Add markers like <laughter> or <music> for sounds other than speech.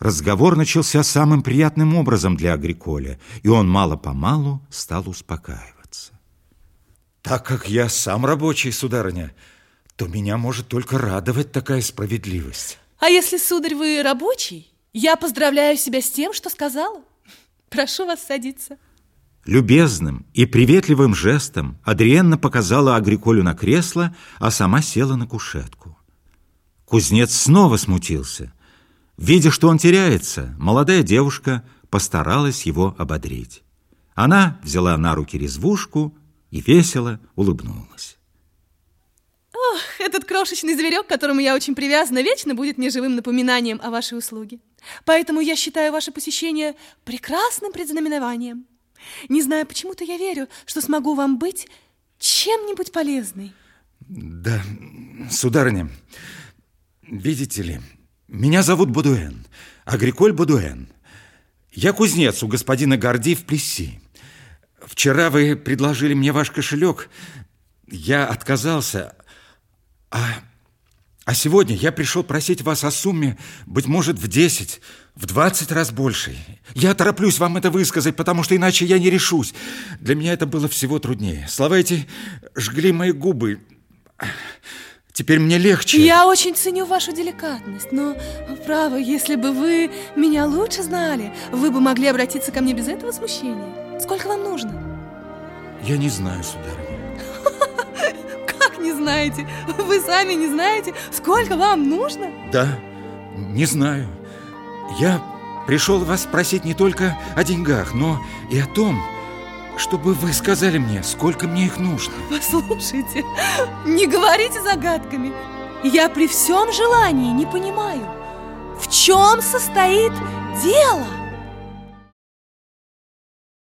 Разговор начался самым приятным образом для Агриколя, и он мало-помалу стал успокаиваться. Так как я сам рабочий, сударыня, то меня может только радовать такая справедливость. А если, сударь, вы рабочий, я поздравляю себя с тем, что сказала. Прошу вас садиться. Любезным и приветливым жестом Адриенна показала Агриколю на кресло, а сама села на кушетку. Кузнец снова смутился. Видя, что он теряется, молодая девушка постаралась его ободрить. Она взяла на руки резвушку и весело улыбнулась. Ох, этот крошечный зверек, к которому я очень привязана, вечно будет мне живым напоминанием о вашей услуге. Поэтому я считаю ваше посещение прекрасным предзнаменованием. Не знаю, почему-то я верю, что смогу вам быть чем-нибудь полезной. Да, сударыня, видите ли, меня зовут Будуэн, Агриколь Будуэн. Я кузнец у господина Горди в Плесси. Вчера вы предложили мне ваш кошелек. Я отказался, а, а сегодня я пришел просить вас о сумме, быть может, в 10, в 20 раз большей. Я тороплюсь вам это высказать, потому что иначе я не решусь. Для меня это было всего труднее. Слова эти жгли мои губы. Теперь мне легче. Я очень ценю вашу деликатность, но, право, если бы вы меня лучше знали, вы бы могли обратиться ко мне без этого смущения. Сколько вам нужно? Я не знаю, сударыня <laughs> не знаете? Вы сами не знаете, сколько вам нужно? Да, не знаю. Я пришел вас спросить не только о деньгах, но и о том, чтобы вы сказали мне, сколько мне их нужно. Послушайте, не говорите загадками. Я при всем желании не понимаю, в чем состоит дело.